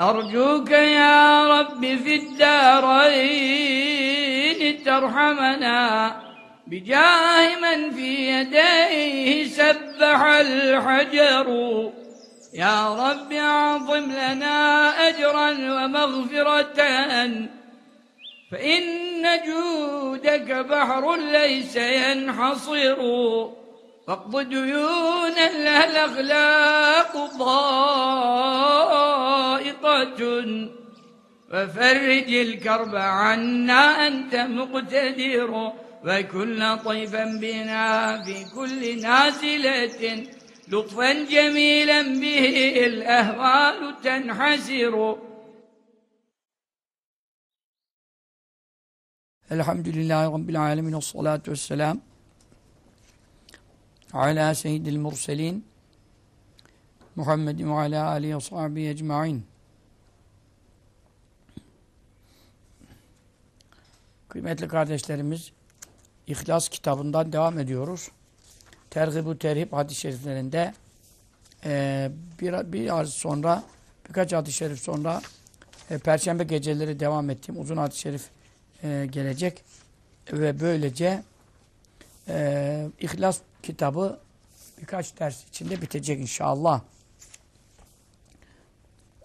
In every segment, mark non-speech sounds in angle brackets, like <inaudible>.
أرجوك يا رب في الدارين ترحمنا بجاه من في يديه سبح الحجر. يا رب أعظم لنا أجرا ومغفرة. فإن جودك بحر ليس ينحصر. فاقض ديونا لها الأخلاق ضائقة وفرج الكرب عنا أنت مقتدر وكن لطيفا بنا في كل نازلة لطفا جميلا به الأهوال تنحسر Elhamdülillahi Rabbil alemin. Salatu vesselam. Ala seyyidil murselin. Muhammedin ve ala alihi ve sahbihi ecma'in. Kıymetli kardeşlerimiz, İhlas kitabından devam ediyoruz. Tergib-ü Terhib hadis-i şeriflerinde e, bir, bir az sonra, birkaç hadis-i şerif sonra e, Perşembe geceleri devam ettiğim uzun hadis-i şerif e, gelecek. Ve böylece e, İhlas kitabı birkaç ders içinde bitecek inşallah.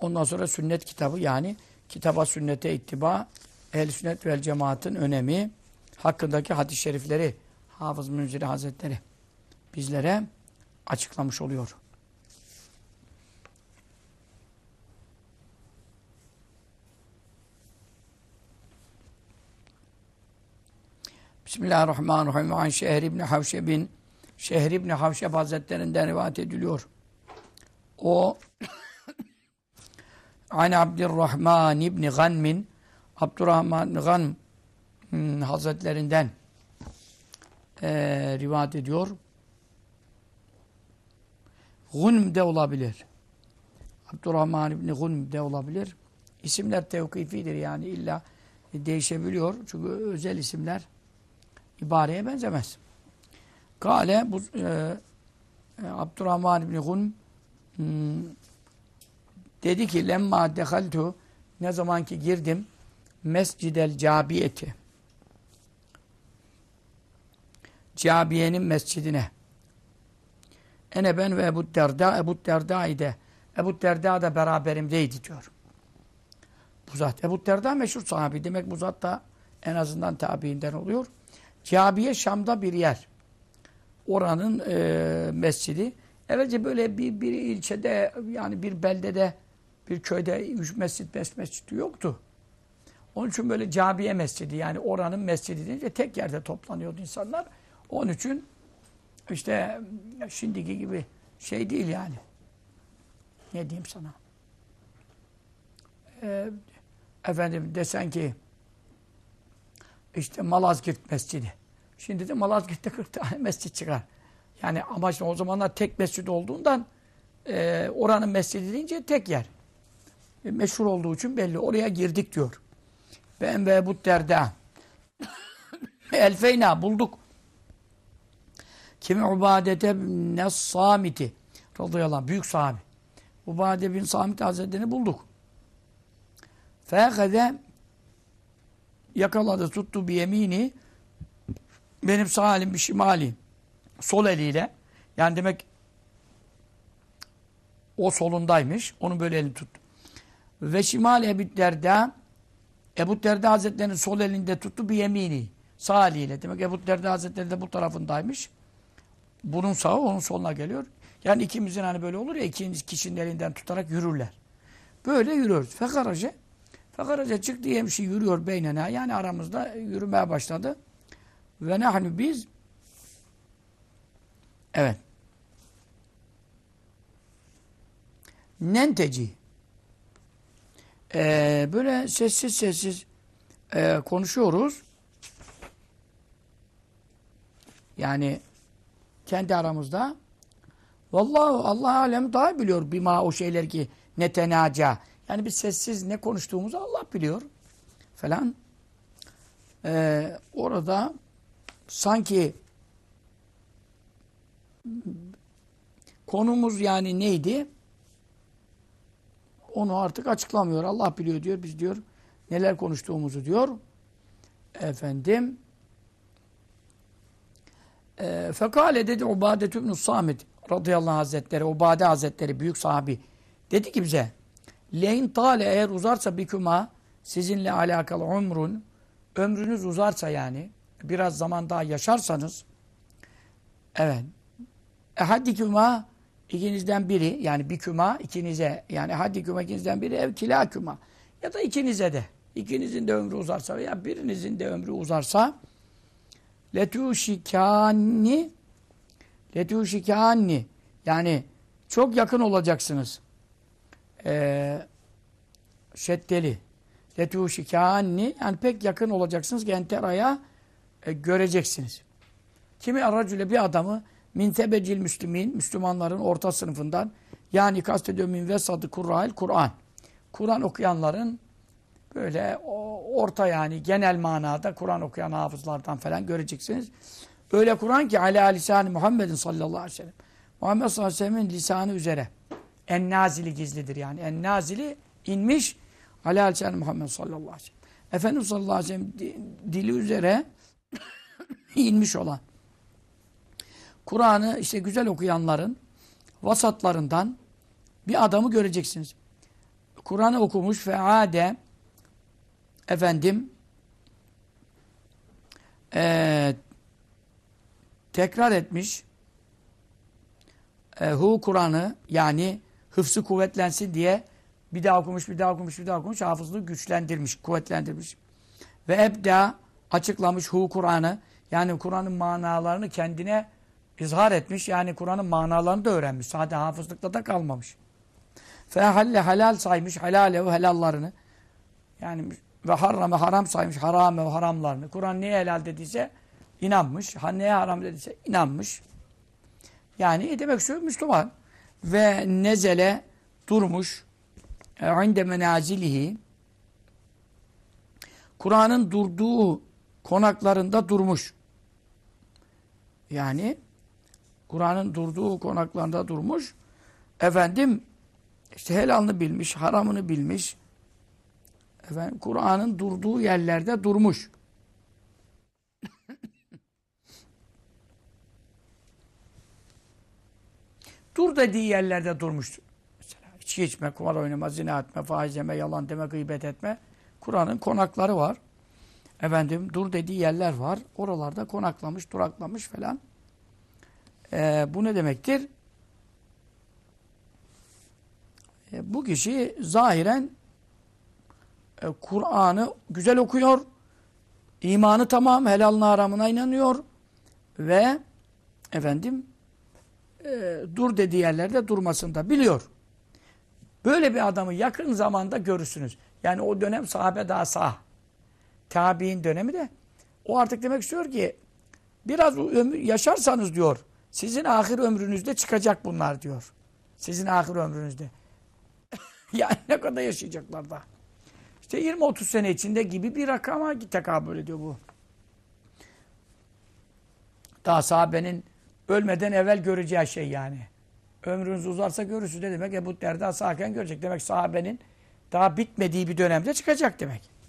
Ondan sonra sünnet kitabı yani kitaba sünnete ittiba ehl sünnet vel cemaatın önemi hakkındaki hadis-i şerifleri Hafız Münziri Hazretleri bizlere açıklamış oluyor. Bismillahirrahmanirrahim. An Şehri İbni Havşeb'in Şehri İbni Havşeb Hazretlerinden rivayet ediliyor. O <laughs> An Abdurrahman İbni Ganmin Abdurrahman Gan hmm, Hazretlerinden e, rivayet ediyor. Gunm de olabilir. Abdurrahman İbni Gunm de olabilir. İsimler tevkifidir yani illa değişebiliyor. Çünkü özel isimler ibareye benzemez. Kale bu e, e, Abdurrahman İbni Gun hmm, dedi ki lemma dehaltu ne zaman ki girdim mescidel cabiyeti Cabiye'nin mescidine ene ben ve Ebu Derda Ebu Derda ile Ebu Derda da beraberimdeydi diyor. Bu zat Ebu Derda meşhur sahabi. Demek bu zat da en azından tabiinden oluyor. Kabe'ye Şam'da bir yer. Oranın e, mescidi. Evvelce böyle bir, bir ilçede yani bir beldede bir köyde üç mescit, beş mescidi yoktu. Onun için böyle Cabiye mescidi yani oranın mescidi deyince tek yerde toplanıyordu insanlar. Onun için işte şimdiki gibi şey değil yani. Ne diyeyim sana? Ee, efendim desen ki işte Malazgirt Mescidi. Şimdi de Malazgirt'te 40 tane mescit çıkar. Yani amaç o zamanlar tek mescid olduğundan e, oranın mescidi deyince tek yer. E, meşhur olduğu için belli. Oraya girdik diyor. Ben ve Ebu Derda. <laughs> Elfeyna bulduk. Kimi Ubadete bin Samiti radıyallahu anh, büyük sahabi. Ubade bin Samit Hazretleri'ni bulduk. Fekede yakaladı, tuttu bir yemini benim sağ elim bir şimali sol eliyle yani demek o solundaymış. Onun böyle elini tuttu. Ve şimal Ebu Derda Ebu Derda Hazretleri'nin sol elinde tuttu bir yemini. Sağ eliyle. Demek Ebu Derda Hazretleri de bu tarafındaymış. Bunun sağı onun soluna geliyor. Yani ikimizin hani böyle olur ya ikinci kişinin elinden tutarak yürürler. Böyle yürüyoruz. Fekaraca Fekaraca çıktı yemşi yürüyor beynena. Yani aramızda yürümeye başladı. Ve nahnu biz evet nenteci ee, böyle sessiz sessiz e, konuşuyoruz. Yani kendi aramızda. Vallahi Allah alem daha biliyor bima o şeyler ki netenaca. Yani biz sessiz ne konuştuğumuzu Allah biliyor. Falan. Ee, orada sanki konumuz yani neydi? onu artık açıklamıyor. Allah biliyor diyor. Biz diyor neler konuştuğumuzu diyor. Efendim e, Fekale dedi Ubadet ibn Samit radıyallahu hazretleri, Ubade hazretleri büyük sahabi dedi ki bize Leyn tale eğer uzarsa bikuma sizinle alakalı umrun ömrünüz uzarsa yani biraz zaman daha yaşarsanız evet ehadikuma ikinizden biri yani bir küma ikinize yani hadi küma ikinizden biri ev kila küma ya da ikinize de ikinizin de ömrü uzarsa veya birinizin de ömrü uzarsa letuşikani letuşikani yani çok yakın olacaksınız. Ee, şeddeli. Letuşikani yani pek yakın olacaksınız. Genteraya e, göreceksiniz. Kimi aracıyla bir adamı min tebecil müslümin, Müslümanların orta sınıfından yani kastediyor min vesadı kurra'il Kur'an. Kur'an okuyanların böyle orta yani genel manada Kur'an okuyan hafızlardan falan göreceksiniz. Öyle Kur'an ki ala lisanı Muhammedin sallallahu aleyhi ve sellem. Muhammed sallallahu aleyhi ve sellem'in lisanı üzere. En nazili gizlidir yani. En nazili inmiş ala lisanı Muhammed sallallahu aleyhi ve sellem. Efendimiz sallallahu aleyhi ve sellem dili üzere <laughs> inmiş olan. Kur'an'ı işte güzel okuyanların vasatlarından bir adamı göreceksiniz. Kur'an'ı okumuş feade efendim e, tekrar etmiş e, hu Kur'an'ı yani hıfzı kuvvetlensin diye bir daha okumuş, bir daha okumuş, bir daha okumuş, hafızlığı güçlendirmiş, kuvvetlendirmiş. Ve ebda açıklamış hu Kur'an'ı yani Kur'an'ın manalarını kendine izhar etmiş. Yani Kur'an'ın manalarını da öğrenmiş. Sadece hafızlıkta da kalmamış. Fehalle halal saymış. Helalehu helallarını. Yani ve harrame haram saymış. Harame haramlarını. Kur'an neye helal dediyse inanmış. Ha neye haram dediyse inanmış. Yani demek şu Müslüman. Ve nezele durmuş. E, inde menazilihi Kur'an'ın durduğu konaklarında durmuş. Yani Kur'an'ın durduğu konaklarında durmuş. Efendim işte helalını bilmiş, haramını bilmiş. Efendim Kur'an'ın durduğu yerlerde durmuş. <laughs> Dur dediği yerlerde durmuş. Mesela içki içme, kumar oynama, zina etme, faiz yeme, yalan deme, gıybet etme. Kur'an'ın konakları var. Efendim dur dediği yerler var. Oralarda konaklamış, duraklamış falan. Ee, bu ne demektir? E, bu kişi zahiren e, Kur'an'ı güzel okuyor, imanı tamam, helalına haramına inanıyor ve efendim e, dur dediği yerlerde durmasını da biliyor. Böyle bir adamı yakın zamanda görürsünüz. Yani o dönem sahabe daha sağ. Tabi'in dönemi de o artık demek istiyor ki biraz yaşarsanız diyor sizin ahir ömrünüzde çıkacak bunlar diyor. Sizin ahir ömrünüzde. <laughs> yani ne kadar yaşayacaklar da. İşte 20-30 sene içinde gibi bir rakama tekabül ediyor bu. Daha sahabenin ölmeden evvel göreceği şey yani. Ömrünüz uzarsa görürsünüz. Ne demek? Ebu Derda sağken görecek. Demek sahabenin daha bitmediği bir dönemde çıkacak demek.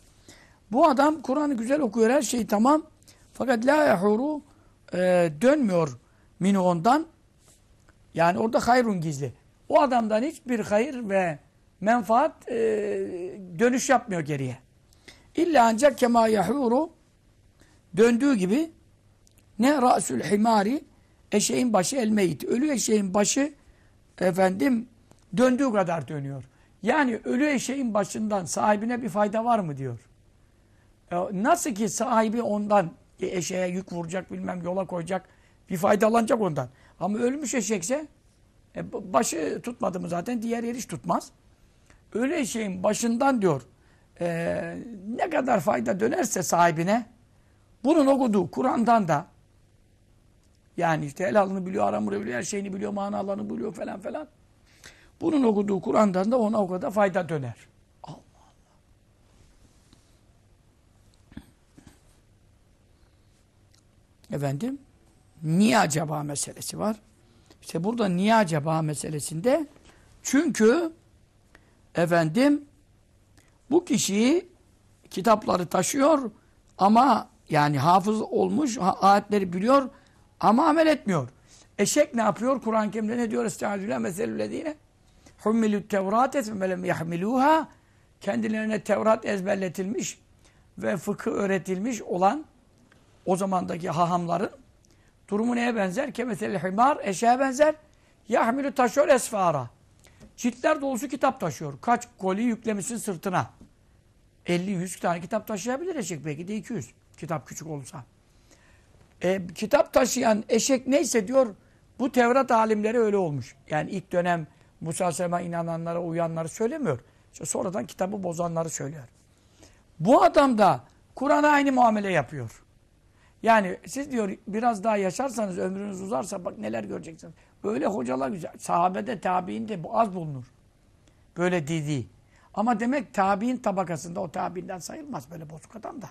Bu adam Kur'an'ı güzel okuyor. Her şey tamam. Fakat la yahuru e, dönmüyor minu ondan. Yani orada hayrun gizli. O adamdan hiçbir hayır ve menfaat e, dönüş yapmıyor geriye. İlla ancak kema yahuru döndüğü gibi ne ra'sül himari eşeğin başı el meyit. Ölü eşeğin başı efendim döndüğü kadar dönüyor. Yani ölü eşeğin başından sahibine bir fayda var mı diyor. E, nasıl ki sahibi ondan eşeğe yük vuracak bilmem yola koyacak bir faydalanacak ondan. Ama ölmüş eşekse e, başı tutmadı mı zaten diğer yer hiç tutmaz. Öyle eşeğin başından diyor e, ne kadar fayda dönerse sahibine bunun okuduğu Kur'an'dan da yani işte helalını biliyor, haramını biliyor, her şeyini biliyor, manalarını biliyor falan falan. Bunun okuduğu Kur'an'dan da ona o kadar fayda döner. Allah Allah. Efendim? Niye acaba meselesi var? İşte burada niye acaba meselesinde çünkü efendim bu kişiyi kitapları taşıyor ama yani hafız olmuş, ayetleri biliyor ama amel etmiyor. Eşek ne yapıyor? Kur'an-ı Kerim'de ne diyor? Estağfirullah meselüllezine hummilü tevrate femelem yahmiluha kendilerine Tevrat ezberletilmiş ve fıkıh öğretilmiş olan o zamandaki hahamların durumu neye benzer? Kemesel himar eşeğe benzer. Yahmilü taşıyor esfara. Ciltler dolusu kitap taşıyor. Kaç koli yüklemişsin sırtına. 50-100 tane kitap taşıyabilir eşek. Belki de 200. Kitap küçük olursa. E, kitap taşıyan eşek neyse diyor bu Tevrat alimleri öyle olmuş. Yani ilk dönem Musa Aleyhisselam'a inananlara, uyanları söylemiyor. İşte sonradan kitabı bozanları söylüyor. Bu adam da Kur'an'a aynı muamele yapıyor. Yani siz diyor biraz daha yaşarsanız, ömrünüz uzarsa bak neler göreceksiniz. Böyle hocalar güzel. Sahabede, tabiinde bu az bulunur. Böyle dediği. Ama demek tabi'in tabakasında o tabi'inden sayılmaz böyle bozuk adam da.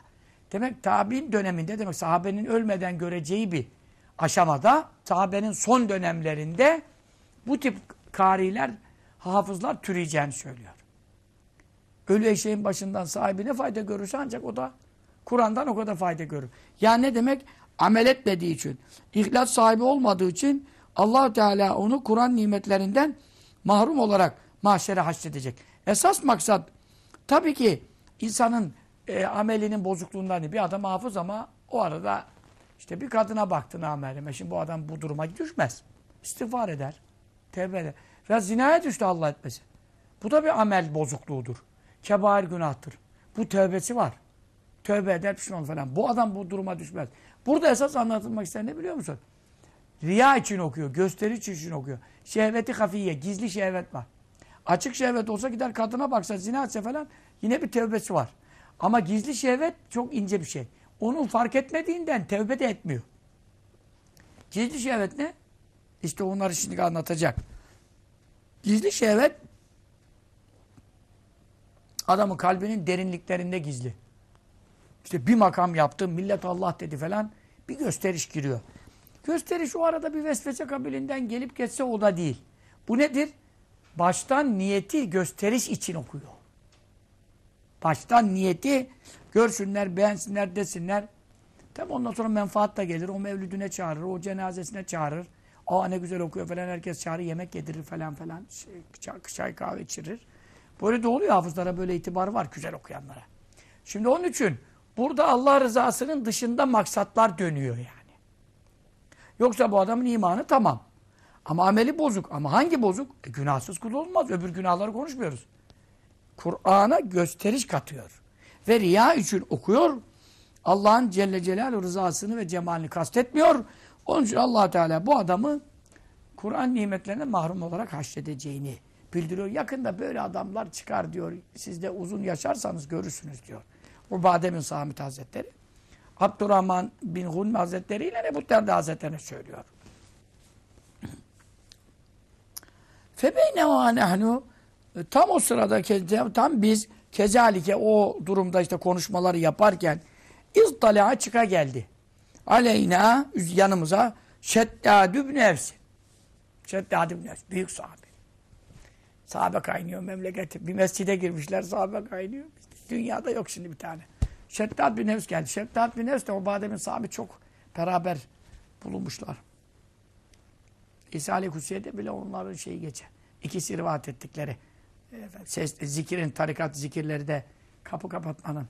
Demek tabi'in döneminde demek sahabenin ölmeden göreceği bir aşamada sahabenin son dönemlerinde bu tip kariler, hafızlar türeyeceğini söylüyor. Ölü eşeğin başından sahibi ne fayda görürse ancak o da Kur'an'dan o kadar fayda görür. Yani ne demek? Amel etmediği için, ihlas sahibi olmadığı için allah Teala onu Kur'an nimetlerinden mahrum olarak mahşere haşredecek. Esas maksat tabii ki insanın e, amelinin bozukluğundan. Bir adam hafız ama o arada işte bir kadına baktın amelime. Şimdi bu adam bu duruma düşmez. İstiğfar eder. Tevbe eder. Ve zinaya düştü Allah etmesin. Bu da bir amel bozukluğudur. Kebair günahtır. Bu tövbesi var. Tövbe eder pişman falan. Bu adam bu duruma düşmez. Burada esas anlatılmak isteyen ne biliyor musun? Riya için okuyor. Gösteriş için okuyor. Şehveti hafiye. Gizli şehvet var. Açık şehvet olsa gider kadına baksa zina etse falan yine bir tövbesi var. Ama gizli şehvet çok ince bir şey. Onu fark etmediğinden tevbe de etmiyor. Gizli şehvet ne? İşte onları şimdi anlatacak. Gizli şehvet adamın kalbinin derinliklerinde gizli. İşte bir makam yaptı, millet Allah dedi falan bir gösteriş giriyor. Gösteriş o arada bir vesvese kabilinden gelip geçse o da değil. Bu nedir? Baştan niyeti gösteriş için okuyor. Baştan niyeti görsünler, beğensinler, desinler. Tabi ondan sonra menfaat da gelir. O mevlüdüne çağırır, o cenazesine çağırır. Aa ne güzel okuyor falan herkes çağırır, yemek yedirir falan falan. Şey, çay, çay kahve içirir. Böyle de oluyor hafızlara böyle itibar var güzel okuyanlara. Şimdi onun için burada Allah rızasının dışında maksatlar dönüyor yani. Yoksa bu adamın imanı tamam. Ama ameli bozuk. Ama hangi bozuk? E, günahsız kul olmaz. Öbür günahları konuşmuyoruz. Kur'an'a gösteriş katıyor. Ve riya için okuyor. Allah'ın Celle Celaluhu rızasını ve cemalini kastetmiyor. Onun için allah Teala bu adamı Kur'an nimetlerine mahrum olarak haşredeceğini bildiriyor. Yakında böyle adamlar çıkar diyor. Siz de uzun yaşarsanız görürsünüz diyor. Ubade bin Samit Hazretleri. Abdurrahman bin Hunm Hazretleri ile Ebu Derda Hazretlerine söylüyor. <clears throat> Febeyne nehnu tam o sırada tam biz kezalike o durumda işte konuşmaları yaparken İzdala'a çıka geldi. Aleyna yanımıza Şeddad ibn Evs. Şeddad ibn Evs. Büyük sahabe. Sahabe kaynıyor memleketi. Bir mescide girmişler sahabe kaynıyor. Dünyada yok şimdi bir tane. Şeddad bin Evs geldi. Şeddad bin Evs de o Badem'in sahibi çok beraber bulunmuşlar. İsa Aleyhisselam'da bile onların şeyi geçer. İkisi rivayet ettikleri. Ses, zikirin, tarikat zikirleri de kapı kapatmanın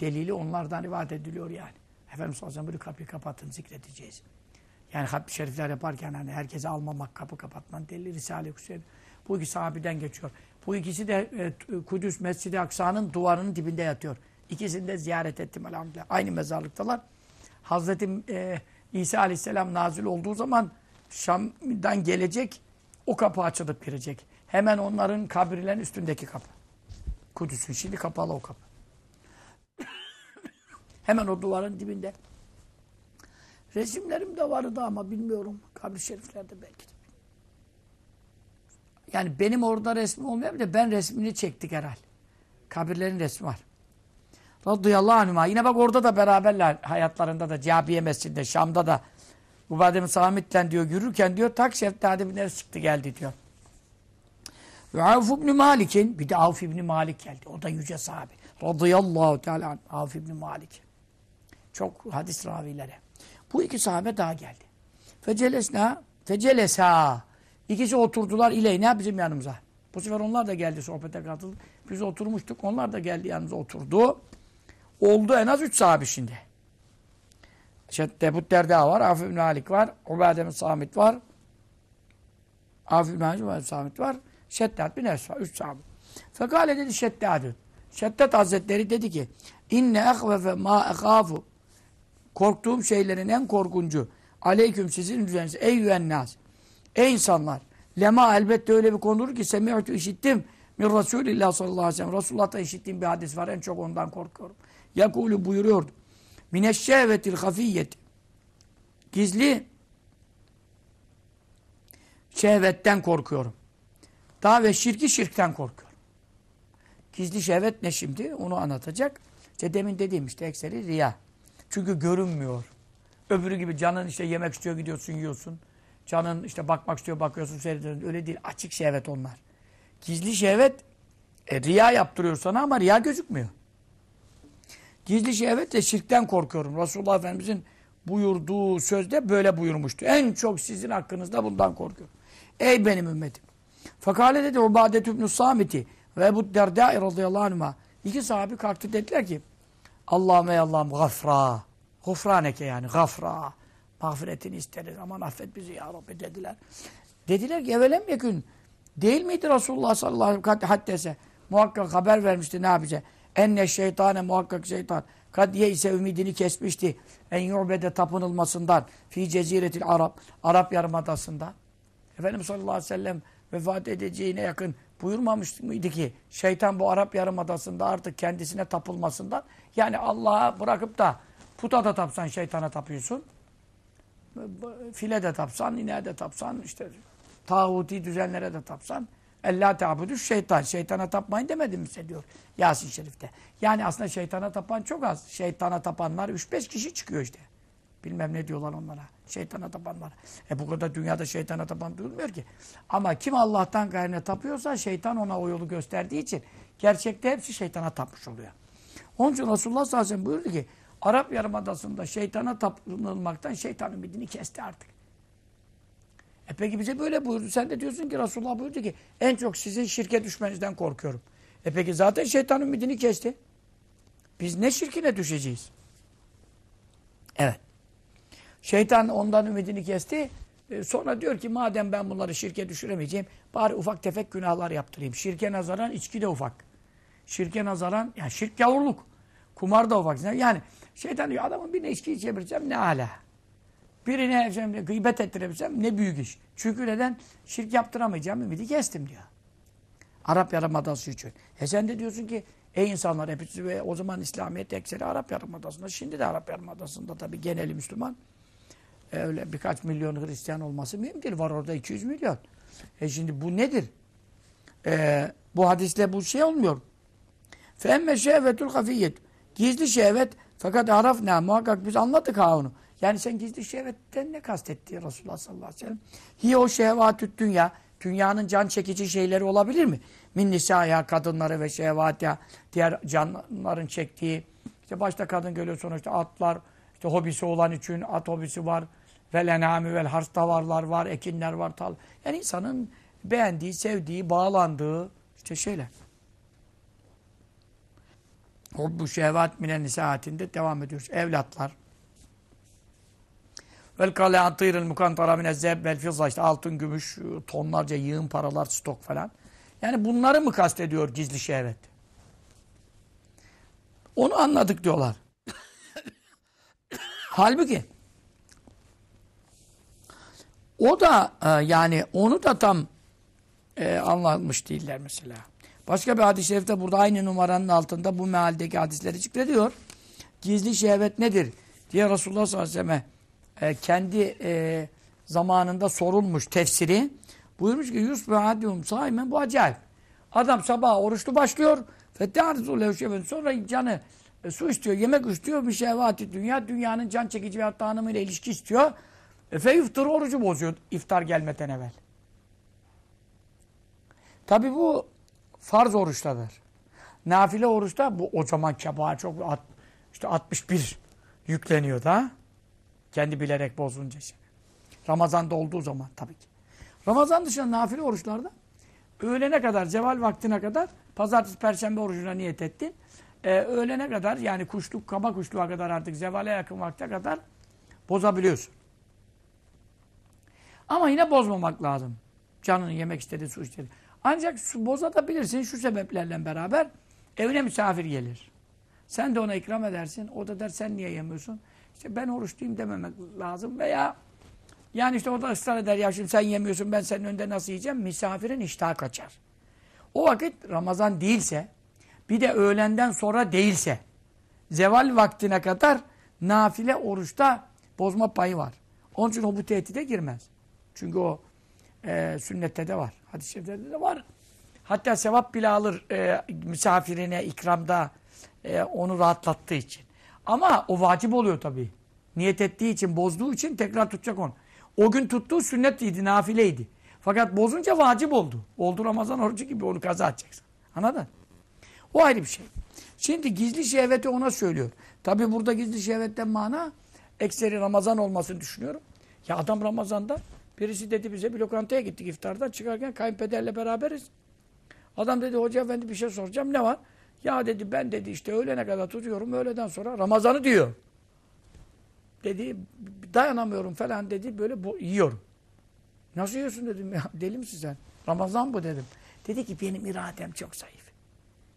delili onlardan rivayet ediliyor yani. Efendimiz sallallahu aleyhi ve kapıyı kapatın zikredeceğiz. Yani hatmi şerifler yaparken hani herkese almamak, kapı kapatman delili Risale-i Hüseyin. Bu iki sahabeden geçiyor. Bu ikisi de e, Kudüs Mescid-i Aksa'nın duvarının dibinde yatıyor. İkisini de ziyaret ettim elhamdülillah. Aynı mezarlıktalar. Hazreti e, İsa aleyhisselam nazil olduğu zaman Şam'dan gelecek o kapı açılıp girecek. Hemen onların kabirlerin üstündeki kapı. Kudüs'ün şimdi kapalı o kapı. <coughs> Hemen o duvarın dibinde. Resimlerim de vardı ama bilmiyorum. Kabir şeriflerde belki de. Yani benim orada resmi olmayabilir de ben resmini çektik herhal. Kabirlerin resmi var. Radıyallahu anhuma. Yine bak orada da beraberler hayatlarında da Cabiye Mescidinde, Şam'da da Ubadem Samit'ten diyor yürürken diyor tak Şeftadi bin çıktı geldi diyor. Ve Avf ibn Malik'in bir de Avf ibn Malik geldi. O da yüce sahabe. Radıyallahu teala. Avf ibn Malik. Çok hadis ravileri. Bu iki sahabe daha geldi. Fecelesna, fecelesa. İkisi oturdular ileyna bizim yanımıza. Bu sefer onlar da geldi sohbete katıldı. Biz oturmuştuk. Onlar da geldi yanımıza oturdu. Oldu en az üç sahabe şimdi. İşte Ebu Derda var, Afif ibn Halik var, Ubadem Samit var, Afif ibn Halik Samit var, Şeddat bin Evs var, üç sahabe. Fekale dedi Şeddad'ın. Şeddat Hazretleri dedi ki, İnne ehvefe ma ekhafu korktuğum şeylerin en korkuncu aleyküm sizin üzerinize ey yüennaz ey insanlar lema elbette öyle bir konulur ki semi'tu işittim min Resulillah sallallahu aleyhi ve sellem. Resulullah'ta işittiğim bir hadis var en çok ondan korkuyorum. Yakulu buyuruyordu mineşşehvetil hafiyyeti gizli şehvetten korkuyorum. Daha ve şirki şirkten korkuyorum. Gizli şehvet ne şimdi? Onu anlatacak. İşte demin dediğim işte ekseri riya. Çünkü görünmüyor. Öbürü gibi canın işte yemek istiyor gidiyorsun yiyorsun. Canın işte bakmak istiyor bakıyorsun seyrediyorsun. Öyle değil. Açık şehvet onlar. Gizli şehvet e, riya yaptırıyor sana ama riya gözükmüyor. Gizli şehvet de şirkten korkuyorum. Resulullah Efendimizin buyurduğu sözde böyle buyurmuştu. En çok sizin hakkınızda bundan korkuyorum. Ey benim ümmetim. Fakale dedi Ubadet İbn-i Samit'i ve Ebu Derda radıyallahu anh'a iki sahabi kalktı dediler ki Allah'ım ey Allah'ım gafra. Gufraneke yani gafra. Mağfiretini isteriz. Aman affet bizi ya Rabbi dediler. Dediler ki evelem yekün. Değil miydi Resulullah sallallahu aleyhi ve sellem haddese? Muhakkak haber vermişti ne yapacak? Enne şeytane muhakkak şeytan. Kad ise ümidini kesmişti. En yu'bede tapınılmasından. Fi ceziretil Arap. Arap Yarımadası'nda. Efendimiz sallallahu aleyhi ve sellem vefat edeceğine yakın buyurmamış mıydı ki şeytan bu Arap Yarımadası'nda artık kendisine tapılmasından yani Allah'a bırakıp da puta da tapsan şeytana tapıyorsun. File de tapsan, ineğe de tapsan, işte tağuti düzenlere de tapsan Allah teabudü şeytan. Şeytana tapmayın demedim mi diyor Yasin Şerif'te. Yani aslında şeytana tapan çok az. Şeytana tapanlar 3-5 kişi çıkıyor işte. Bilmem ne diyorlar onlara. Şeytana tapanlar. E bu kadar dünyada şeytana tapan durmuyor ki. Ama kim Allah'tan gayrine tapıyorsa şeytan ona o yolu gösterdiği için gerçekte hepsi şeytana tapmış oluyor. Onun için Resulullah sallallahu aleyhi ve sellem buyurdu ki Arap Yarımadası'nda şeytana tapınılmaktan şeytan ümidini kesti artık. E peki bize böyle buyurdu. Sen de diyorsun ki Resulullah buyurdu ki en çok sizin şirke düşmenizden korkuyorum. E peki zaten şeytan ümidini kesti. Biz ne şirkine düşeceğiz? Evet. Şeytan ondan ümidini kesti. E, sonra diyor ki madem ben bunları şirke düşüremeyeceğim bari ufak tefek günahlar yaptırayım. Şirke nazaran içki de ufak. Şirke nazaran yani şirk yavurluk. Kumar da ufak. Yani şeytan diyor adamın birine içki içebilirsem ne ala. Birine efendim, gıybet ettirebilsem ne büyük iş. Çünkü neden? Şirk yaptıramayacağım ümidi kestim diyor. Arap Yarımadası için. E sen de diyorsun ki ey insanlar hepsi ve o zaman İslamiyet ekseri Arap Yarımadası'nda. Şimdi de Arap Yarımadası'nda tabii geneli Müslüman. E öyle birkaç milyon Hristiyan olması mühim değil. Var orada 200 milyon. E şimdi bu nedir? E, bu hadisle bu şey olmuyor. Femme şehvetul hafiyyet. Gizli şehvet fakat arafna muhakkak biz anladık ha onu. Yani sen gizli şehvetten ne kastetti Resulullah sallallahu aleyhi ve sellem? Hi o şehvatüt dünya. Dünyanın can çekici şeyleri olabilir mi? Min nisaya, kadınları ve şehvatya, diğer canların çektiği. İşte başta kadın geliyor sonuçta atlar, işte hobisi olan için at hobisi var. Vel enami vel harstavarlar var, ekinler var. Tal. Yani insanın beğendiği, sevdiği, bağlandığı işte şeyler. Hubbu şehvat minen nisaatinde devam ediyoruz. Evlatlar. Vel kaleatîril mukantara mine zeb vel fizza altın, gümüş, tonlarca yığın paralar, stok falan. Yani bunları mı kastediyor gizli şehvet? Onu anladık diyorlar. <coughs> Halbuki o da e, yani onu da tam e, anlamış değiller mesela. Başka bir hadis-i şerifte burada aynı numaranın altında bu mealdeki hadisleri zikrediyor. Gizli şehvet nedir? diye Resulullah sallallahu aleyhi ve sellem e, kendi e, zamanında sorulmuş tefsiri. Buyurmuş ki yusbe hadiyum saimen bu acayip. Adam sabah oruçlu başlıyor. Sonra canı e, su istiyor, yemek istiyor, bir şehvati dünya, dünyanın can çekici ve hatta hanımıyla ilişki istiyor. E, fe orucu bozuyor iftar gelmeden evvel. Tabi bu farz oruçtadır. Nafile oruçta bu o zaman kebağa çok at, işte 61 yükleniyor da kendi bilerek bozunca şimdi. Ramazan'da olduğu zaman tabii ki. Ramazan dışında nafile oruçlarda öğlene kadar, ceval vaktine kadar pazartesi, perşembe orucuna niyet ettin. Ee, öğlene kadar yani kuşluk, kaba kuşluğa kadar artık zevale yakın vakte kadar bozabiliyorsun. Ama yine bozmamak lazım. Canını yemek istedi, su istedi. Ancak bozatabilirsin şu sebeplerle beraber. Evine misafir gelir. Sen de ona ikram edersin. O da der sen niye yemiyorsun? İşte ben oruçluyum dememek lazım. Veya yani işte o da ısrar eder. Ya şimdi sen yemiyorsun ben senin önünde nasıl yiyeceğim? Misafirin iştahı kaçar. O vakit Ramazan değilse bir de öğlenden sonra değilse zeval vaktine kadar nafile oruçta bozma payı var. Onun için o bu tehdide girmez. Çünkü o e, sünnette de var. Hadis-i şeriflerde de var. Hatta sevap bile alır e, misafirine ikramda e, onu rahatlattığı için. Ama o vacip oluyor tabii. Niyet ettiği için, bozduğu için tekrar tutacak onu. O gün tuttuğu sünnetliydi, nafileydi. Fakat bozunca vacip oldu. Oldu Ramazan orucu gibi onu kaza edeceksin. Anladın? O ayrı bir şey. Şimdi gizli şehveti ona söylüyor. Tabii burada gizli şehvetten mana ekseri Ramazan olmasını düşünüyorum. Ya adam Ramazan'da birisi dedi bize bir lokantaya gittik iftardan çıkarken kayınpederle beraberiz. Adam dedi hoca efendi bir şey soracağım ne var? Ya dedi ben dedi işte öğlene kadar tutuyorum öğleden sonra Ramazan'ı diyor. Dedi dayanamıyorum falan dedi böyle yiyorum. Nasıl yiyorsun dedim ya deli misin sen? Ramazan bu dedim. Dedi ki benim iradem çok zayıf.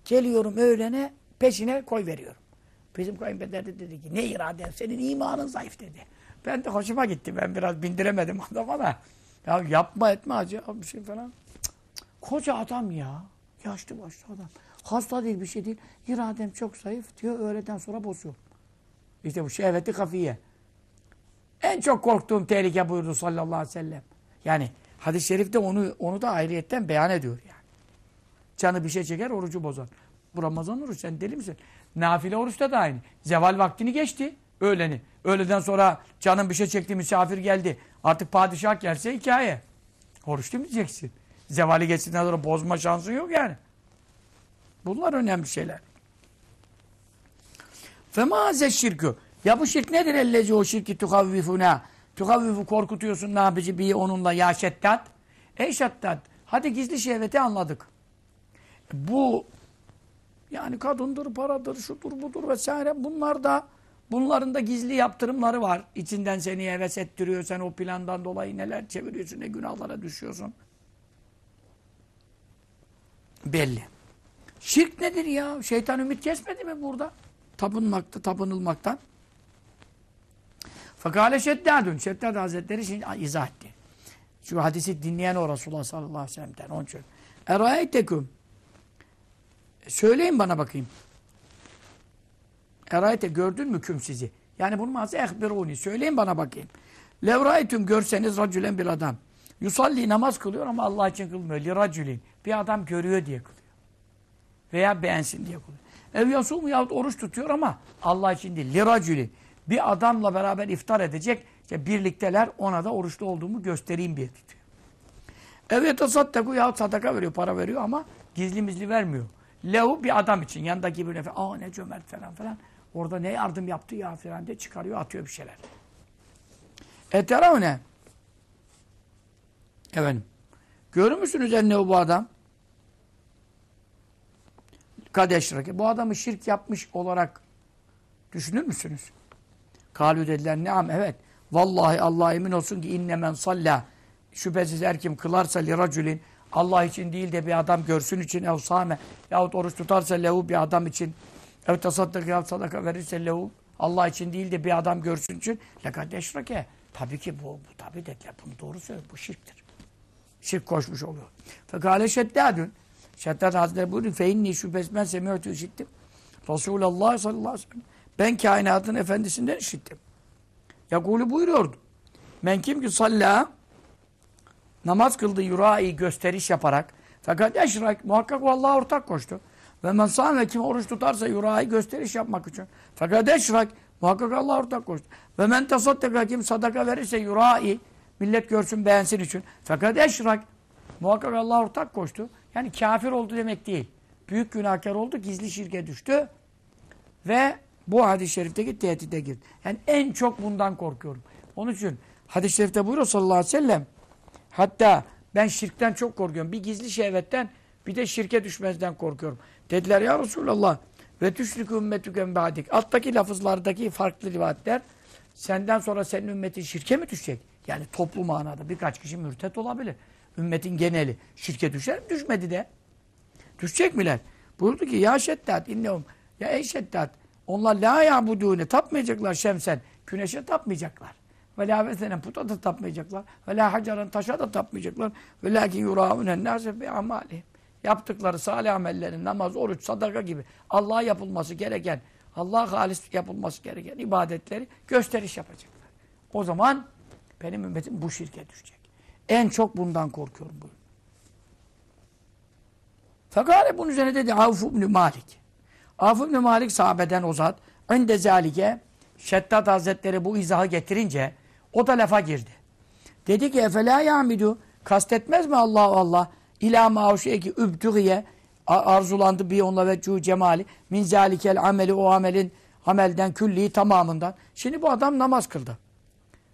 Geliyorum öğlene peşine koy veriyorum. Bizim kayınpeder de dedi ki ne iraden senin imanın zayıf dedi. Ben de hoşuma gitti. Ben biraz bindiremedim <laughs> adama da. Ya yapma etme acı bir şey falan. Cık. Koca adam ya. Yaşlı başlı adam. Hasta değil bir şey değil. İradem çok zayıf diyor. Öğleden sonra bozuyor. İşte bu şehveti kafiye. En çok korktuğum tehlike buyurdu sallallahu aleyhi ve sellem. Yani hadis-i şerifte onu onu da ayrıyetten beyan ediyor yani. Canı bir şey çeker orucu bozar. Bu Ramazan oruç sen deli misin? Nafile oruçta da aynı. Zeval vaktini geçti. Öğleni. Öğleden sonra canın bir şey çekti misafir geldi. Artık padişah gelse hikaye. Oruç demeyeceksin. Zevali geçtikten sonra bozma şansın yok yani. Bunlar önemli şeyler. Femaze şirkü. Ya bu şirk nedir ellezi o şirki tukavvifuna? Tukavvifu korkutuyorsun ne yapıcı bir onunla ya şeddat. Ey şeddat. Hadi gizli şehveti anladık. Bu yani kadındır, paradır, şudur, budur vesaire bunlar da bunların da gizli yaptırımları var. İçinden seni heves ettiriyor. Sen o plandan dolayı neler çeviriyorsun, ne günahlara düşüyorsun. Belli. Şirk nedir ya? Şeytan ümit kesmedi mi burada? Tapınmakta, tapınılmaktan. Fakale Şeddadun. Şeddad Hazretleri şimdi izah etti. Şu hadisi dinleyen o Resulullah sallallahu aleyhi ve sellem'den. Onun için. Erayteküm. Söyleyin bana bakayım. Erayete gördün mü küm sizi? Yani bunun manası ehbiruni. Söyleyin bana bakayım. Levrayetüm görseniz racülen bir adam. Yusalli namaz kılıyor ama Allah için kılmıyor. Li racülin. Bir adam görüyor diye kılıyor. Veya beğensin diye kılıyor. Ev yasum yahut oruç tutuyor ama Allah için değil. Li racülin. Bir adamla beraber iftar edecek. İşte birlikteler ona da oruçlu olduğumu göstereyim diye tutuyor. Ev yatasaddaku yahut sadaka veriyor, para veriyor ama gizli mizli vermiyor. Lehu bir adam için. Yanındaki bir nefer. Aa ne cömert falan falan. Orada ne yardım yaptı ya falan diye çıkarıyor atıyor bir şeyler. Eteravne. Efendim. Görür müsünüz enne bu adam? Kadeşraki. Bu adamı şirk yapmış olarak düşünür müsünüz? Kalü dediler neam evet. Vallahi Allah emin olsun ki innemen salla. Şüphesiz her kim kılarsa liracülin Allah için değil de bir adam görsün için ev same yahut oruç tutarsa lehu bir adam için ev tasaddak yahut sadaka verirse lehu Allah için değil de bir adam görsün için lekad eşrake. Tabii ki bu, bu tabii dediler. Bunu doğru söylüyor. Bu şirktir. Şirk koşmuş oluyor. Fekale şeddadün. Şeddat Hazretleri buyuruyor. Fe inni şüphesiz ben semiyatü işittim. Resulullah sallallahu aleyhi ve sellem. Ben kainatın efendisinden işittim. Yakulu buyuruyordu. Men kim ki salla namaz kıldı yurai gösteriş yaparak fakat eşrak muhakkak o Allah'a ortak koştu. Ve men sâme kim oruç tutarsa yurai gösteriş yapmak için. Fakat eşrak muhakkak Allah'a ortak koştu. Ve men tasaddaka kim sadaka verirse yurai millet görsün beğensin için. Fakat eşrak muhakkak Allah'a ortak koştu. Yani kafir oldu demek değil. Büyük günahkar oldu, gizli şirke düştü. Ve bu hadis-i şerifteki tehdide girdi. Yani en çok bundan korkuyorum. Onun için hadis-i şerifte buyuruyor sallallahu aleyhi ve sellem. Hatta ben şirkten çok korkuyorum. Bir gizli şehvetten bir de şirke düşmezden korkuyorum. Dediler ya Resulallah ve tüşrikü ümmetüken ba'dik. Alttaki lafızlardaki farklı rivayetler senden sonra senin ümmetin şirke mi düşecek? Yani toplu manada birkaç kişi mürtet olabilir. Ümmetin geneli şirke düşer mi? Düşmedi de. Düşecek miler? Buyurdu ki ya şeddat innehum ya ey şeddat onlar la ya'budûne tapmayacaklar şemsen. Güneşe tapmayacaklar. Ve la vesenen puta da tapmayacaklar. Ve la hacaran taşa da tapmayacaklar. Ve lakin yurâunen nâse bi amâlihim. Yaptıkları salih amellerin namaz, oruç, sadaka gibi Allah'a yapılması gereken, Allah'a halis yapılması gereken ibadetleri gösteriş yapacaklar. O zaman benim ümmetim bu şirke düşecek. En çok bundan korkuyorum buyurun. Fakat bunun üzerine dedi Avf ibn Malik. Avf ibn Malik sahabeden o zat. Önde zalike Şeddat Hazretleri bu izahı getirince o da lafa girdi. Dedi ki efela yamidu kastetmez mi Allah Allah ila mauşeki übtügiye arzulandı bir onunla ve cemali min zalikel ameli o amelin amelden külliği tamamından. Şimdi bu adam namaz kıldı.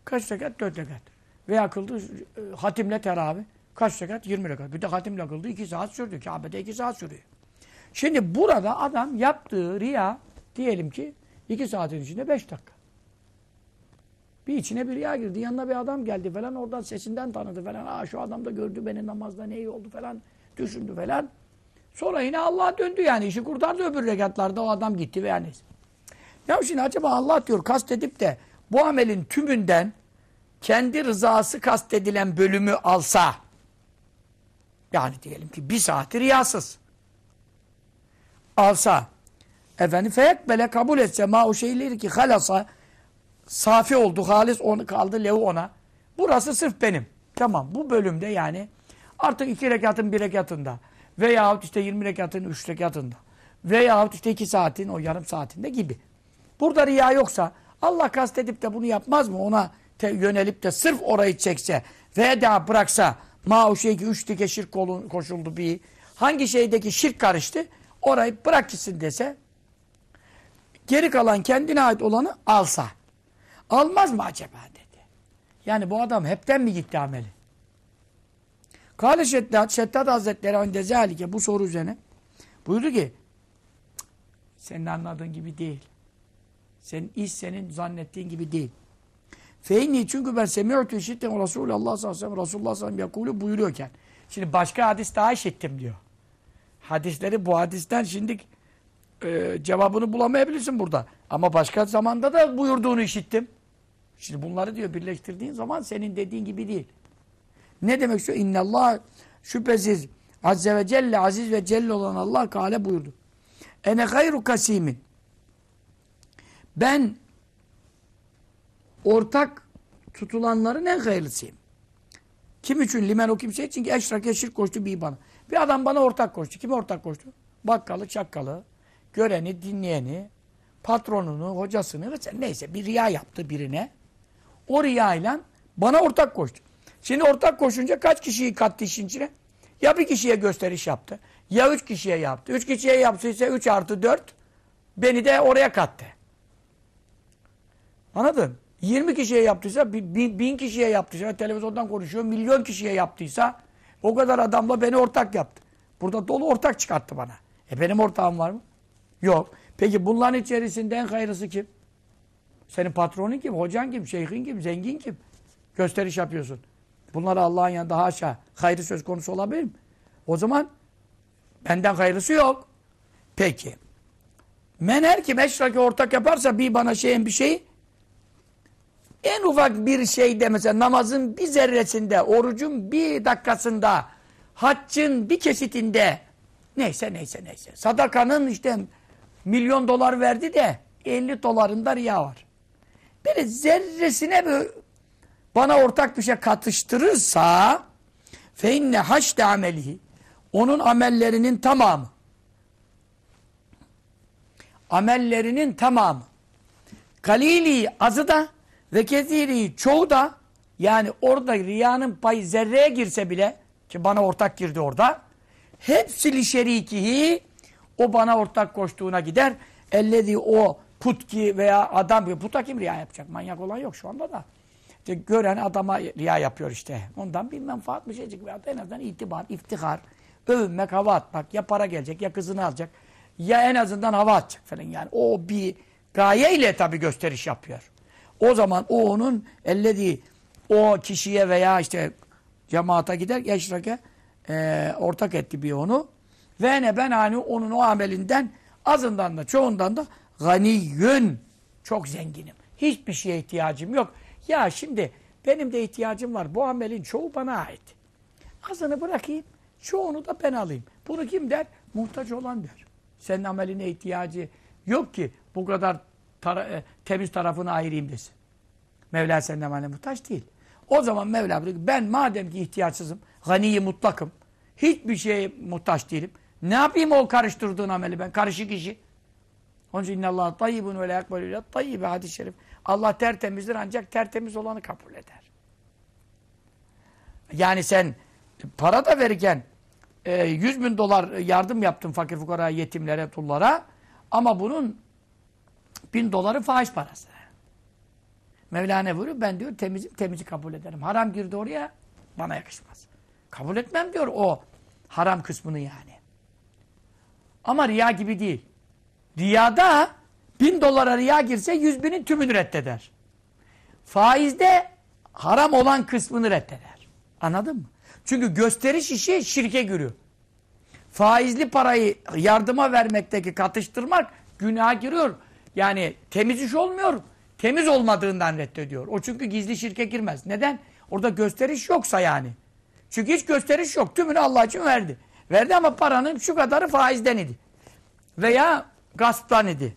Kaç rekat? Dört rekat. Veya kıldı e, hatimle teravih. Kaç rekat? 20 rekat. Bir de hatimle kıldı. 2 saat sürdü. Kabe'de 2 saat sürüyor. Şimdi burada adam yaptığı riya diyelim ki 2 saatin içinde 5 dakika. Bir içine bir riya girdi. Yanına bir adam geldi falan. Oradan sesinden tanıdı falan. Aa şu adam da gördü beni namazda ne iyi oldu falan. Düşündü falan. Sonra yine Allah'a döndü yani. işi kurtardı öbür rekatlarda. O adam gitti veya neyse. Ya şimdi acaba Allah diyor kastedip de bu amelin tümünden kendi rızası kastedilen bölümü alsa yani diyelim ki bir saati riyasız alsa efendim feyekbele kabul etse ma o şeyleri ki halasa safi oldu halis onu kaldı lehu ona. Burası sırf benim. Tamam bu bölümde yani artık iki rekatın bir rekatında veyahut işte 20 rekatın üç rekatında veyahut işte iki saatin o yarım saatinde gibi. Burada riya yoksa Allah kastedip de bunu yapmaz mı? Ona te, yönelip de sırf orayı çekse ve daha bıraksa ma o şey ki üç dike şirk koşuldu bir hangi şeydeki şirk karıştı? Orayı bırak gitsin dese geri kalan kendine ait olanı alsa almaz mı acaba dedi. Yani bu adam hepten mi gitti ameli? Kale Şeddat, Şeddat Hazretleri önde zalike bu soru üzerine buyurdu ki senin anladığın gibi değil. Senin iş senin zannettiğin gibi değil. Feyni çünkü ben semi'tu işittim Resulullah sallallahu aleyhi ve sellem Resulullah buyuruyorken. Şimdi başka hadis daha işittim diyor. Hadisleri bu hadisten şimdi e, cevabını bulamayabilirsin burada. Ama başka zamanda da buyurduğunu işittim. Şimdi bunları diyor birleştirdiğin zaman senin dediğin gibi değil. Ne demek şu? İnnallah şüphesiz Azze ve Celle aziz ve celle olan Allah Kale buyurdu. Ene gayru kasimin. Ben ortak tutulanların en hayırlısıyım. Kim için? Limen o kimse için ki eşrake şirk koştu bir bana. Bir adam bana ortak koştu. Kime ortak koştu? Bakkalı, çakkalı, göreni, dinleyeni, patronunu, hocasını vesaire neyse bir riya yaptı birine. O riyayla bana ortak koştu. Şimdi ortak koşunca kaç kişiyi kattı işin içine? Ya bir kişiye gösteriş yaptı. Ya üç kişiye yaptı. Üç kişiye yaptıysa üç artı dört beni de oraya kattı. Anladın? 20 kişiye yaptıysa, bin, bin kişiye yaptıysa, televizyondan konuşuyor, milyon kişiye yaptıysa o kadar adamla beni ortak yaptı. Burada dolu ortak çıkarttı bana. E benim ortağım var mı? Yok. Peki bunların içerisinde en hayırlısı kim? Senin patronun kim? Hocan kim? Şeyhin kim? Zengin kim? Gösteriş yapıyorsun. Bunları Allah'ın yanında haşa hayrı söz konusu olabilir mi? O zaman benden hayırlısı yok. Peki. Men her kim eşraki ortak yaparsa bir bana şeyin bir şeyi en ufak bir şeyde mesela namazın bir zerresinde, orucun bir dakikasında, haccın bir kesitinde neyse neyse neyse. Sadakanın işte milyon dolar verdi de 50 dolarında riya var. Böyle zerresine bir bana ortak bir şey katıştırırsa fe inne haşte amelihi onun amellerinin tamamı. Amellerinin tamamı. Kalili azı da ve keziri çoğu da yani orada riyanın payı zerreye girse bile ki bana ortak girdi orada Hepsi li şerikihi o bana ortak koştuğuna gider. Ellezi o put ki veya adam puta kim riya yapacak? Manyak olan yok şu anda da. İşte gören adama riya yapıyor işte. Ondan bir menfaat bir şeycik veya en azından itibar, iftihar, övünmek, hava atmak. Ya para gelecek ya kızını alacak. Ya en azından hava atacak falan yani. O bir gaye ile tabii gösteriş yapıyor. O zaman o onun ellediği o kişiye veya işte cemaata gider eşrake e, ortak etti bir onu. Ve ne ben hani onun o amelinden azından da çoğundan da ganiyyün çok zenginim. Hiçbir şeye ihtiyacım yok. Ya şimdi benim de ihtiyacım var. Bu amelin çoğu bana ait. Azını bırakayım. Çoğunu da ben alayım. Bunu kim der? Muhtaç olan der. Senin ameline ihtiyacı yok ki bu kadar tara e, temiz tarafını ayırayım desin. Mevla senin ameline muhtaç değil. O zaman Mevla ben madem ki ihtiyaçsızım, ganiyi mutlakım, hiçbir şeye muhtaç değilim. Ne yapayım o karıştırdığın ameli ben? Karışık işi. Onun için innallâhu tayyibun ve la yakbalü illa tayyibe hadis-i şerif. Allah tertemizdir ancak tertemiz olanı kabul eder. Yani sen para da verirken e, 100 bin dolar yardım yaptın fakir fukara, yetimlere, tullara ama bunun bin doları faiz parası. Mevlana buyuruyor ben diyor temizim temizi kabul ederim. Haram girdi oraya bana yakışmaz. Kabul etmem diyor o haram kısmını yani. Ama riya gibi değil. Riyada bin dolara riya girse yüz binin tümünü reddeder. Faizde haram olan kısmını reddeder. Anladın mı? Çünkü gösteriş işi şirke giriyor. Faizli parayı yardıma vermekteki katıştırmak günaha giriyor. Yani temiz iş olmuyor. Temiz olmadığından reddediyor. O çünkü gizli şirke girmez. Neden? Orada gösteriş yoksa yani. Çünkü hiç gösteriş yok. Tümünü Allah için verdi. Verdi ama paranın şu kadarı faizden idi. Veya gasptan idi.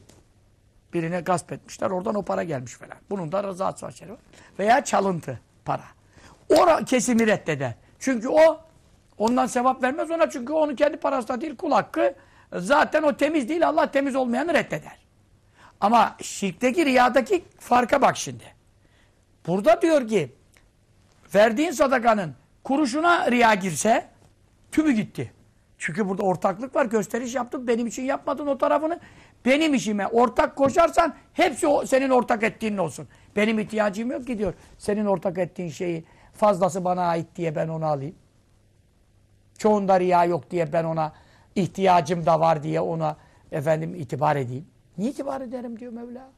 Birine gasp etmişler. Oradan o para gelmiş falan. Bunun da rızası var. Veya çalıntı para. O kesimi reddeder. Çünkü o ondan sevap vermez ona. Çünkü onun kendi parası da değil kul hakkı. Zaten o temiz değil. Allah temiz olmayanı reddeder. Ama şirkteki riyadaki farka bak şimdi. Burada diyor ki verdiğin sadakanın kuruşuna riya girse tümü gitti. Çünkü burada ortaklık var. Gösteriş yaptın. Benim için yapmadın o tarafını. Benim işime ortak koşarsan hepsi o, senin ortak ettiğin olsun. Benim ihtiyacım yok ki diyor. Senin ortak ettiğin şeyi fazlası bana ait diye ben onu alayım. Çoğunda riya yok diye ben ona ihtiyacım da var diye ona efendim itibar edeyim. Niye itibar ederim diyor Mevla.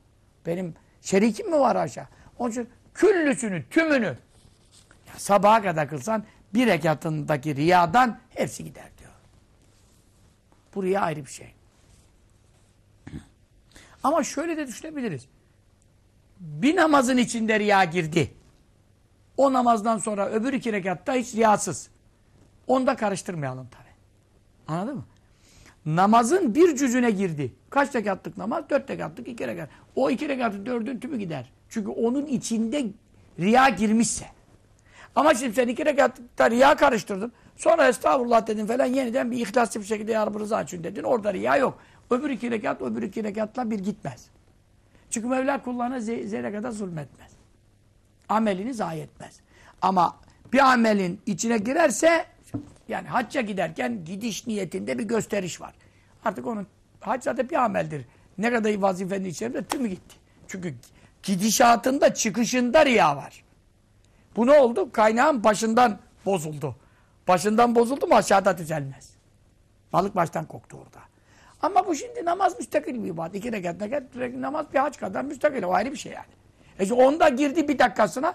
Benim şerikim mi var aşağı? Onun için küllüsünü, tümünü ya sabaha kadar kılsan bir rekatındaki riyadan hepsi gider. Bu riya ayrı bir şey. <clears throat> Ama şöyle de düşünebiliriz. Bir namazın içinde riya girdi. O namazdan sonra öbür iki rekatta hiç riyasız. Onu da karıştırmayalım tabi. Anladın mı? Namazın bir cüzüne girdi. Kaç rekatlık namaz? Dört rekatlık, iki rekat. O iki rekatın dördün tümü gider. Çünkü onun içinde riya girmişse. Ama şimdi sen iki rekatlıkta riya karıştırdın. Sonra estağfurullah dedin falan yeniden bir ihlaslı bir şekilde ya Rabbi rıza için dedin. Orada riya yok. Öbür iki rekat, öbür iki rekatla bir gitmez. Çünkü Mevla kullarına zerre kadar zulmetmez. Amelini zayi etmez. Ama bir amelin içine girerse yani hacca giderken gidiş niyetinde bir gösteriş var. Artık onun hac zaten bir ameldir. Ne kadar vazifenin içerisinde tümü gitti. Çünkü gidişatında çıkışında riya var. Bu ne oldu? Kaynağın başından bozuldu. Başından bozuldu mu aşağıda düzelmez. Balık baştan koktu orada. Ama bu şimdi namaz müstakil bir ibadet. İki rekat, rekat, namaz bir hac kadar müstakil. O ayrı bir şey yani. E işte onda girdi bir dakikasına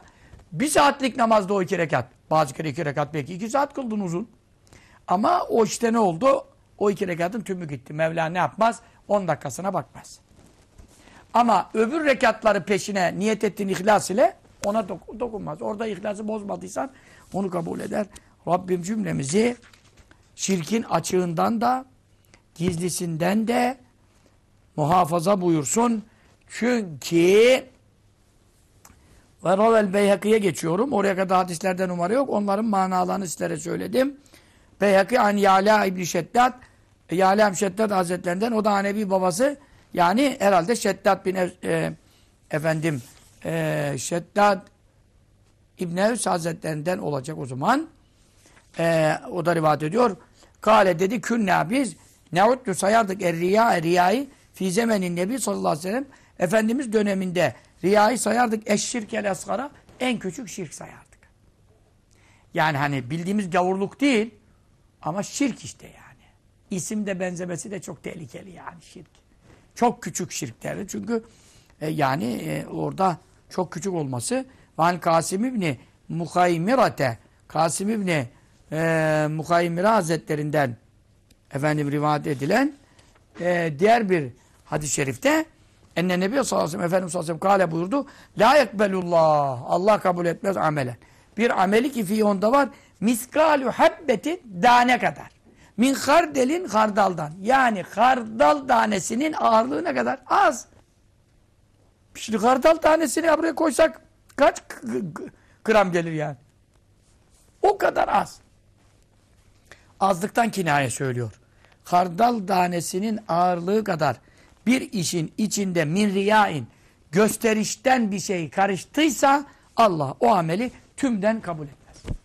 bir saatlik namazda o iki rekat. Bazı kere iki rekat belki iki saat kıldın uzun. Ama o işte ne oldu? O iki rekatın tümü gitti. Mevla ne yapmaz? On dakikasına bakmaz. Ama öbür rekatları peşine niyet ettiğin ihlas ile ona dok dokunmaz. Orada ihlası bozmadıysan onu kabul eder. Rabbim cümlemizi şirkin açığından da gizlisinden de muhafaza buyursun. Çünkü ve Ravel Beyhaki'ye geçiyorum. Oraya kadar hadislerde numara yok. Onların manalarını sizlere söyledim. Beyhaki an Yala İbni Şeddat Yala Şeddat Hazretlerinden o da Hanebi babası yani herhalde Şeddat bin e, efendim e, Şeddat İbn Evs Hazretlerinden olacak o zaman. E, o da rivayet ediyor. Kale dedi künna biz neuddu sayardık er riya riyayı fi zemenin nebi sallallahu aleyhi ve sellem Efendimiz döneminde riyayı sayardık eşşirkel asgara en küçük şirk sayardık. Yani hani bildiğimiz gavurluk değil ama şirk işte yani. İsim de benzemesi de çok tehlikeli yani şirk. Çok küçük şirklerdi. Çünkü e, yani e, orada çok küçük olması Van Kasim İbni Muhaymirate Kasim İbni e, Muhaymire Hazretlerinden efendim rivayet edilen e, diğer bir hadis-i şerifte enne Nebi sallallahu aleyhi ve sellem Efendimiz sallallahu aleyhi ve sellem kâle buyurdu la yekbelullah Allah kabul etmez amelen. Bir ameli ki fi onda var miskalu habbeti tane kadar. Min hardelin hardaldan yani hardal tanesinin ağırlığı ne kadar? Az. Şimdi hardal tanesini buraya koysak kaç gram gelir yani? O kadar az azlıktan kinaye söylüyor hardal tanesinin ağırlığı kadar bir işin içinde min riyain gösterişten bir şey karıştıysa Allah o ameli tümden kabul etmez.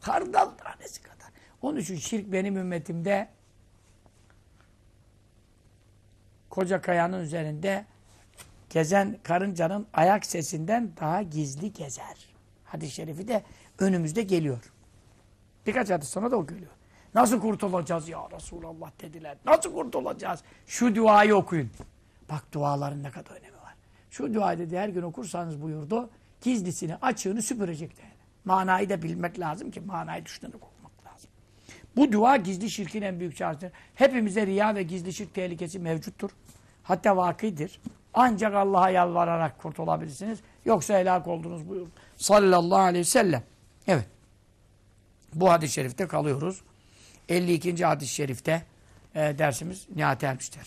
Hardal tanesi kadar. Onun için şirk benim ümmetimde koca kayanın üzerinde gezen karıncanın ayak sesinden daha gizli gezer. Hadis-i şerifi de önümüzde geliyor. Birkaç hadis sonra da o geliyor. Nasıl kurtulacağız ya Resulallah dediler. Nasıl kurtulacağız? Şu duayı okuyun. Bak duaların ne kadar önemi var. Şu duayı dedi her gün okursanız buyurdu. Gizlisini, açığını süpürecek dedi. Manayı da bilmek lazım ki manayı düşünerek okumak lazım. Bu dua gizli şirkin en büyük çaresidir. Hepimize riya ve gizli şirk tehlikesi mevcuttur. Hatta vakidir. Ancak Allah'a yalvararak kurtulabilirsiniz. Yoksa helak oldunuz buyurdu. Sallallahu aleyhi ve sellem. Evet. Bu hadis-i şerifte kalıyoruz. 52. hadis-i şerifte e, dersimiz nihayete ermiştir.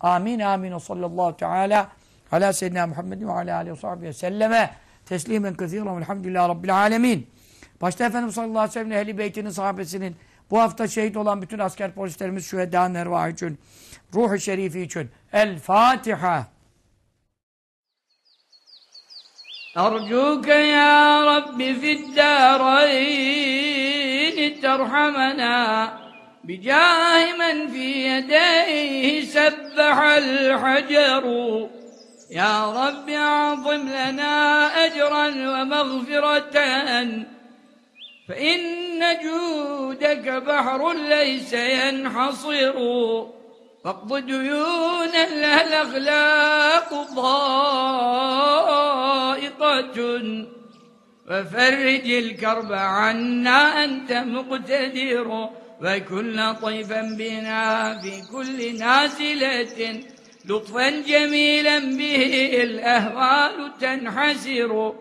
Amin amin o sallallahu teala ala seyyidina Muhammedin ve ala aleyhi ve sahibi ve selleme teslimen kıthiren velhamdülillahi rabbil alemin. Başta Efendimiz sallallahu aleyhi ve sellem ehli beytinin sahabesinin bu hafta şehit olan bütün asker polislerimiz şühedâ nervah için ruhu şerifi için El Fatiha. أرجوك يا رب في الدارين ترحمنا بجاه من في يديه سبح الحجر. يا رب أعظم لنا أجرا ومغفرة. فإن جودك بحر ليس ينحصر. فاقض ديونا لها الأخلاق ضائقة. وفرج الكرب عنا أنت مقتدر وكل طيفا بنا في كل نازلة. لطفا جميلا به الأهوال تنحسر